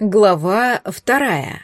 Глава вторая.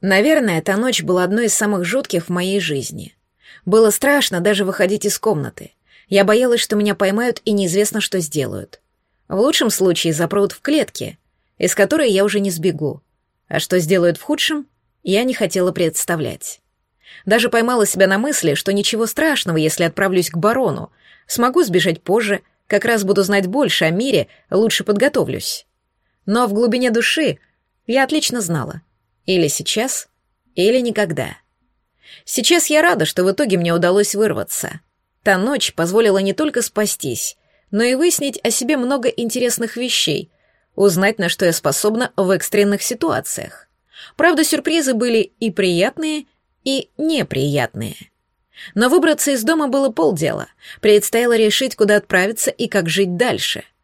Наверное, эта ночь была одной из самых жутких в моей жизни. Было страшно даже выходить из комнаты. Я боялась, что меня поймают и неизвестно, что сделают. В лучшем случае запрут в клетке, из которой я уже не сбегу. А что сделают в худшем, я не хотела представлять. Даже поймала себя на мысли, что ничего страшного, если отправлюсь к барону. Смогу сбежать позже, как раз буду знать больше о мире, лучше подготовлюсь. Но в глубине души я отлично знала. Или сейчас, или никогда. Сейчас я рада, что в итоге мне удалось вырваться. Та ночь позволила не только спастись, но и выяснить о себе много интересных вещей, узнать, на что я способна в экстренных ситуациях. Правда, сюрпризы были и приятные, и неприятные. Но выбраться из дома было полдела. Предстояло решить, куда отправиться и как жить дальше —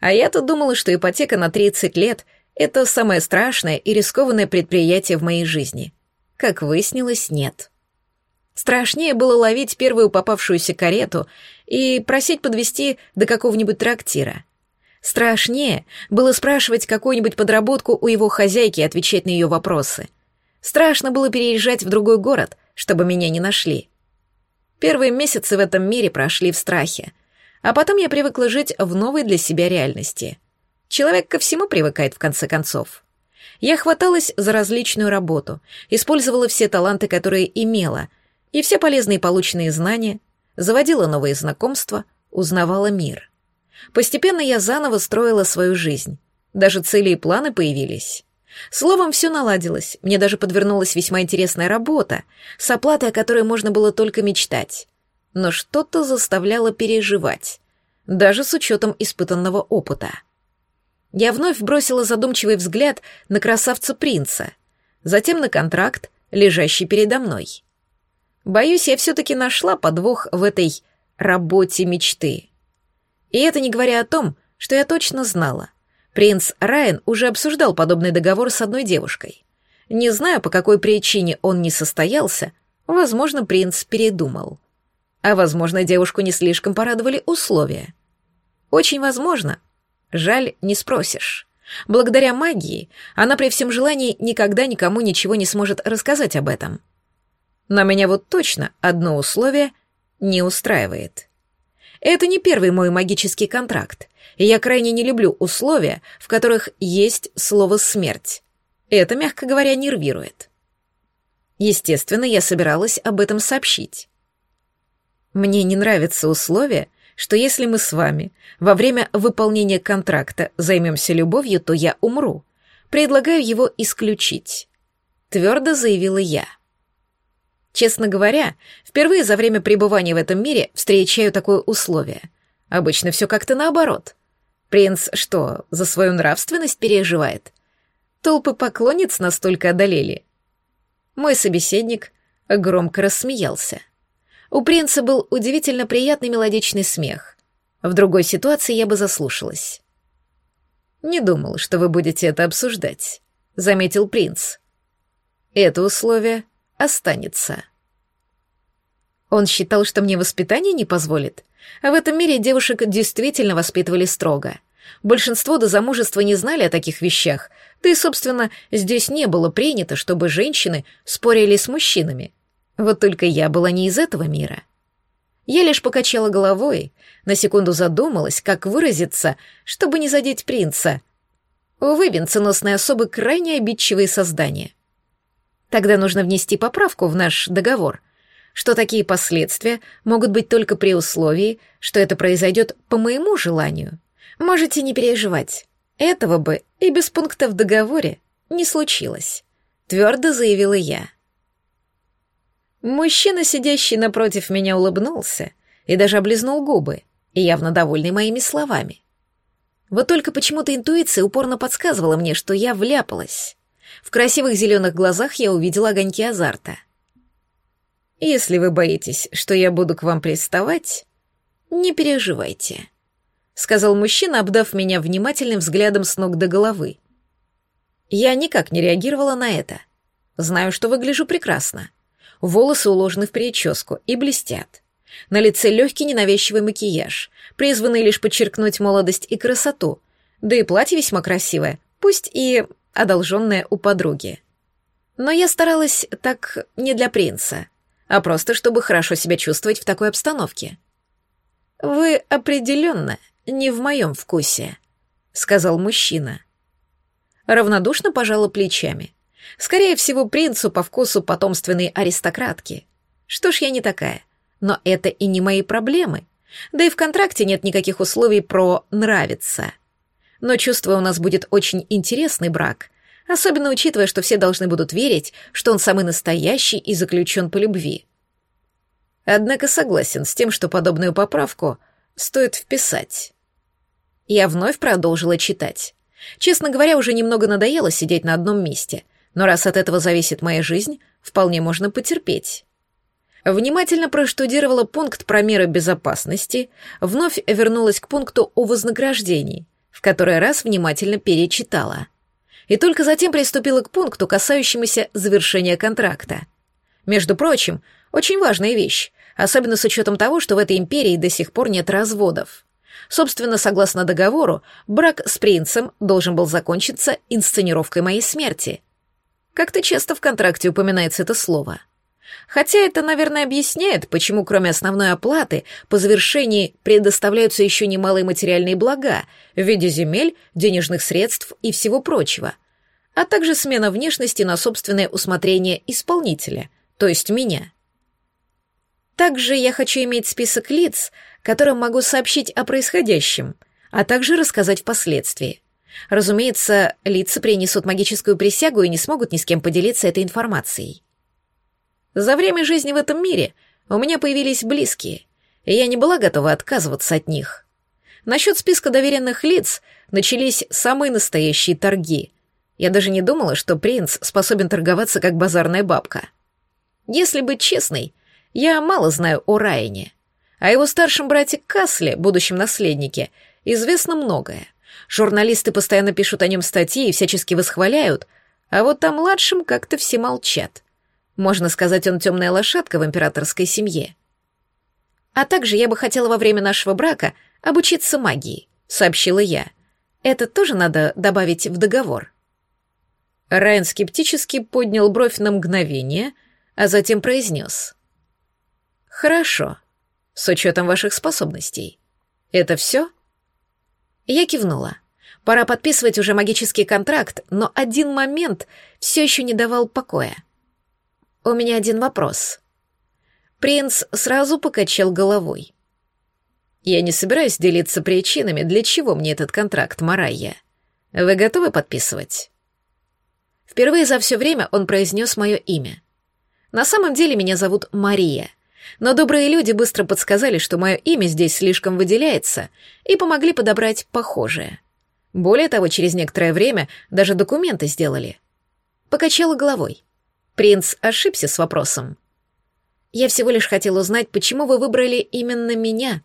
а я-то думала, что ипотека на 30 лет — это самое страшное и рискованное предприятие в моей жизни. Как выяснилось, нет. Страшнее было ловить первую попавшуюся карету и просить подвести до какого-нибудь трактира. Страшнее было спрашивать какую-нибудь подработку у его хозяйки и отвечать на ее вопросы. Страшно было переезжать в другой город, чтобы меня не нашли. Первые месяцы в этом мире прошли в страхе — а потом я привыкла жить в новой для себя реальности. Человек ко всему привыкает в конце концов. Я хваталась за различную работу, использовала все таланты, которые имела, и все полезные полученные знания, заводила новые знакомства, узнавала мир. Постепенно я заново строила свою жизнь. Даже цели и планы появились. Словом, все наладилось. Мне даже подвернулась весьма интересная работа, с оплатой, о которой можно было только мечтать но что-то заставляло переживать, даже с учетом испытанного опыта. Я вновь бросила задумчивый взгляд на красавца-принца, затем на контракт, лежащий передо мной. Боюсь, я все-таки нашла подвох в этой работе мечты. И это не говоря о том, что я точно знала. Принц Райан уже обсуждал подобный договор с одной девушкой. Не знаю, по какой причине он не состоялся, возможно, принц передумал. А, возможно, девушку не слишком порадовали условия. Очень возможно. Жаль, не спросишь. Благодаря магии она при всем желании никогда никому ничего не сможет рассказать об этом. Но меня вот точно одно условие не устраивает. Это не первый мой магический контракт, и я крайне не люблю условия, в которых есть слово «смерть». Это, мягко говоря, нервирует. Естественно, я собиралась об этом сообщить. Мне не нравится условие, что если мы с вами во время выполнения контракта займемся любовью, то я умру. Предлагаю его исключить. Твердо заявила я. Честно говоря, впервые за время пребывания в этом мире встречаю такое условие. Обычно все как-то наоборот. Принц что, за свою нравственность переживает? Толпы поклонниц настолько одолели. Мой собеседник громко рассмеялся. У принца был удивительно приятный мелодичный смех. В другой ситуации я бы заслушалась. «Не думал, что вы будете это обсуждать», — заметил принц. «Это условие останется». Он считал, что мне воспитание не позволит, а в этом мире девушек действительно воспитывали строго. Большинство до замужества не знали о таких вещах, да и, собственно, здесь не было принято, чтобы женщины спорили с мужчинами. Вот только я была не из этого мира. Я лишь покачала головой, на секунду задумалась, как выразиться, чтобы не задеть принца. Увы, венценосные особы крайне обидчивые создания. Тогда нужно внести поправку в наш договор, что такие последствия могут быть только при условии, что это произойдет по моему желанию. Можете не переживать. Этого бы и без пункта в договоре не случилось, твердо заявила я. Мужчина, сидящий напротив меня, улыбнулся и даже облизнул губы, явно довольный моими словами. Вот только почему-то интуиция упорно подсказывала мне, что я вляпалась. В красивых зеленых глазах я увидела огоньки азарта. «Если вы боитесь, что я буду к вам приставать, не переживайте», — сказал мужчина, обдав меня внимательным взглядом с ног до головы. Я никак не реагировала на это. Знаю, что выгляжу прекрасно волосы уложены в прическу и блестят. На лице легкий ненавязчивый макияж, призванный лишь подчеркнуть молодость и красоту, да и платье весьма красивое, пусть и одолженная у подруги. Но я старалась так не для принца, а просто чтобы хорошо себя чувствовать в такой обстановке. «Вы определенно не в моем вкусе», — сказал мужчина. Равнодушно пожала плечами. Скорее всего, принцу по вкусу потомственной аристократки. Что ж, я не такая. Но это и не мои проблемы. Да и в контракте нет никаких условий про «нравится». Но чувствую, у нас будет очень интересный брак, особенно учитывая, что все должны будут верить, что он самый настоящий и заключен по любви. Однако согласен с тем, что подобную поправку стоит вписать. Я вновь продолжила читать. Честно говоря, уже немного надоело сидеть на одном месте, но раз от этого зависит моя жизнь, вполне можно потерпеть. Внимательно проштудировала пункт про меры безопасности, вновь вернулась к пункту о вознаграждении, в который раз внимательно перечитала. И только затем приступила к пункту, касающемуся завершения контракта. Между прочим, очень важная вещь, особенно с учетом того, что в этой империи до сих пор нет разводов. Собственно, согласно договору, брак с принцем должен был закончиться инсценировкой моей смерти. Как-то часто в контракте упоминается это слово. Хотя это, наверное, объясняет, почему кроме основной оплаты по завершении предоставляются еще немалые материальные блага в виде земель, денежных средств и всего прочего, а также смена внешности на собственное усмотрение исполнителя, то есть меня. Также я хочу иметь список лиц, которым могу сообщить о происходящем, а также рассказать впоследствии. Разумеется, лица принесут магическую присягу и не смогут ни с кем поделиться этой информацией. За время жизни в этом мире у меня появились близкие, и я не была готова отказываться от них. Насчет списка доверенных лиц начались самые настоящие торги. Я даже не думала, что принц способен торговаться как базарная бабка. Если быть честной, я мало знаю о Райане. О его старшем брате Касле, будущем наследнике, известно многое. Журналисты постоянно пишут о нем статьи и всячески восхваляют, а вот о младшем как-то все молчат. Можно сказать, он темная лошадка в императорской семье. А также я бы хотела во время нашего брака обучиться магии, сообщила я. Это тоже надо добавить в договор. Райан скептически поднял бровь на мгновение, а затем произнес. «Хорошо с учетом ваших способностей. Это все? Я кивнула. Пора подписывать уже магический контракт, но один момент все еще не давал покоя. У меня один вопрос. Принц сразу покачал головой. Я не собираюсь делиться причинами, для чего мне этот контракт, Марайя. Вы готовы подписывать? Впервые за все время он произнес мое имя. На самом деле меня зовут Мария, но добрые люди быстро подсказали, что мое имя здесь слишком выделяется, и помогли подобрать похожее. Более того, через некоторое время даже документы сделали. Покачала головой. Принц ошибся с вопросом. Я всего лишь хотел узнать, почему вы выбрали именно меня.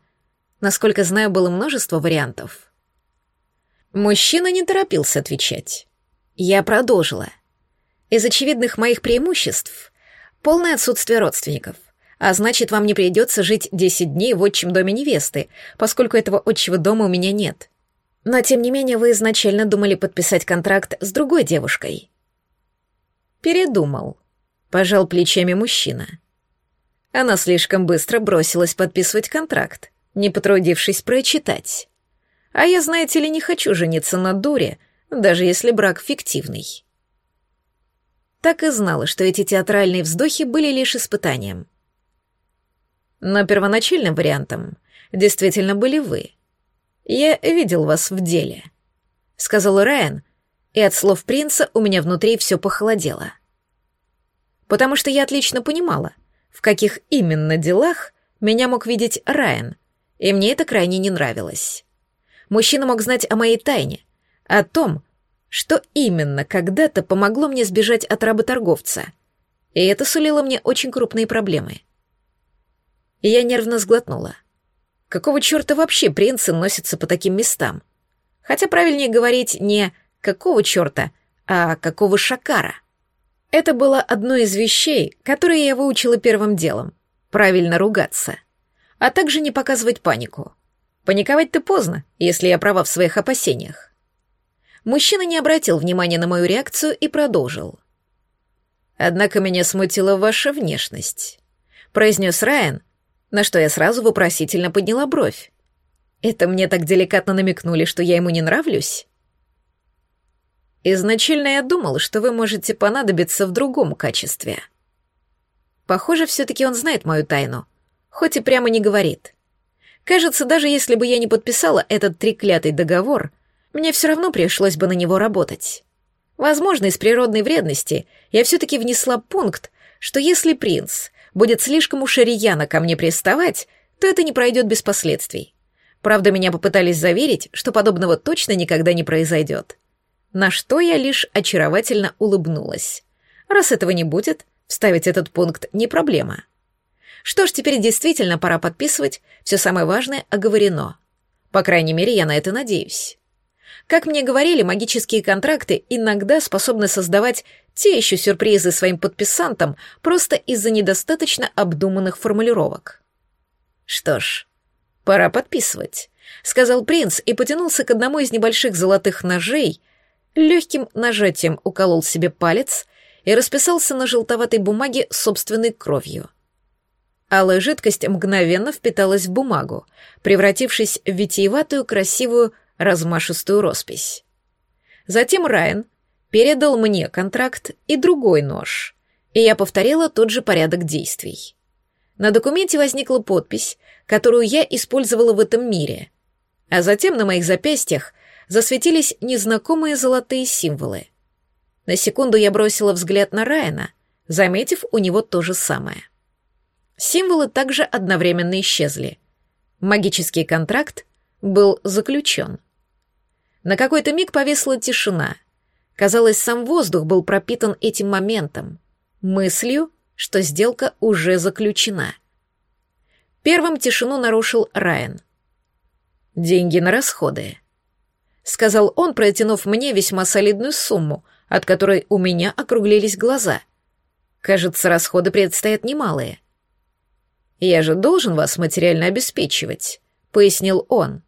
Насколько знаю, было множество вариантов. Мужчина не торопился отвечать. Я продолжила. Из очевидных моих преимуществ — полное отсутствие родственников — а значит, вам не придется жить десять дней в отчим доме невесты, поскольку этого отчего дома у меня нет. Но, тем не менее, вы изначально думали подписать контракт с другой девушкой. Передумал. Пожал плечами мужчина. Она слишком быстро бросилась подписывать контракт, не потрудившись прочитать. А я, знаете ли, не хочу жениться на дуре, даже если брак фиктивный. Так и знала, что эти театральные вздохи были лишь испытанием. Но первоначальным вариантом действительно были вы. Я видел вас в деле», — сказал Райан, и от слов принца у меня внутри все похолодело. Потому что я отлично понимала, в каких именно делах меня мог видеть Райан, и мне это крайне не нравилось. Мужчина мог знать о моей тайне, о том, что именно когда-то помогло мне сбежать от работорговца, и это сулило мне очень крупные проблемы — и я нервно сглотнула. Какого черта вообще принцы носятся по таким местам? Хотя правильнее говорить не «какого черта», а «какого шакара». Это было одной из вещей, которые я выучила первым делом — правильно ругаться, а также не показывать панику. Паниковать-то поздно, если я права в своих опасениях. Мужчина не обратил внимания на мою реакцию и продолжил. «Однако меня смутила ваша внешность», — произнес Райан, на что я сразу вопросительно подняла бровь. «Это мне так деликатно намекнули, что я ему не нравлюсь?» «Изначально я думал, что вы можете понадобиться в другом качестве». Похоже, все-таки он знает мою тайну, хоть и прямо не говорит. Кажется, даже если бы я не подписала этот треклятый договор, мне все равно пришлось бы на него работать. Возможно, из природной вредности я все-таки внесла пункт, что если принц будет слишком уж рьяно ко мне приставать, то это не пройдет без последствий. Правда, меня попытались заверить, что подобного точно никогда не произойдет. На что я лишь очаровательно улыбнулась. Раз этого не будет, вставить этот пункт не проблема. Что ж, теперь действительно пора подписывать, все самое важное оговорено. По крайней мере, я на это надеюсь. Как мне говорили, магические контракты иногда способны создавать те еще сюрпризы своим подписантам просто из-за недостаточно обдуманных формулировок. Что ж, пора подписывать, сказал принц и потянулся к одному из небольших золотых ножей, легким нажатием уколол себе палец и расписался на желтоватой бумаге собственной кровью — Алая жидкость мгновенно впиталась в бумагу, превратившись в витиеватую, красивую, размашистую роспись. Затем Райан передал мне контракт и другой нож, и я повторила тот же порядок действий. На документе возникла подпись, которую я использовала в этом мире, а затем на моих запястьях засветились незнакомые золотые символы. На секунду я бросила взгляд на Райана, заметив у него то же самое. Символы также одновременно исчезли. Магический контракт был заключен. На какой-то миг повесла тишина. Казалось, сам воздух был пропитан этим моментом, мыслью, что сделка уже заключена. Первым тишину нарушил Райан. «Деньги на расходы», — сказал он, протянув мне весьма солидную сумму, от которой у меня округлились глаза. Кажется, расходы предстоят немалые. «Я же должен вас материально обеспечивать», — пояснил он.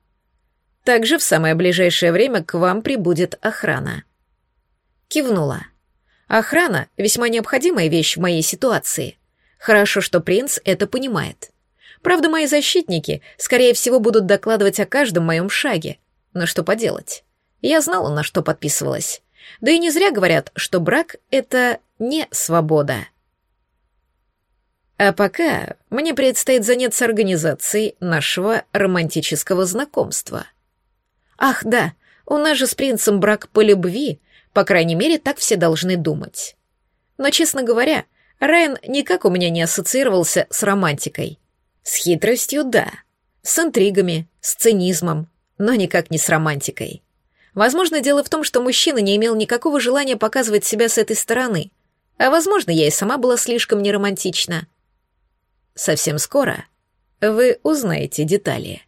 «Также в самое ближайшее время к вам прибудет охрана». Кивнула. «Охрана — весьма необходимая вещь в моей ситуации. Хорошо, что принц это понимает. Правда, мои защитники, скорее всего, будут докладывать о каждом моем шаге. Но что поделать? Я знала, на что подписывалась. Да и не зря говорят, что брак — это не свобода». А пока мне предстоит заняться организацией нашего романтического знакомства. Ах, да, у нас же с принцем брак по любви, по крайней мере, так все должны думать. Но, честно говоря, Райан никак у меня не ассоциировался с романтикой. С хитростью — да, с интригами, с цинизмом, но никак не с романтикой. Возможно, дело в том, что мужчина не имел никакого желания показывать себя с этой стороны, а, возможно, я и сама была слишком неромантична. Совсем скоро вы узнаете детали.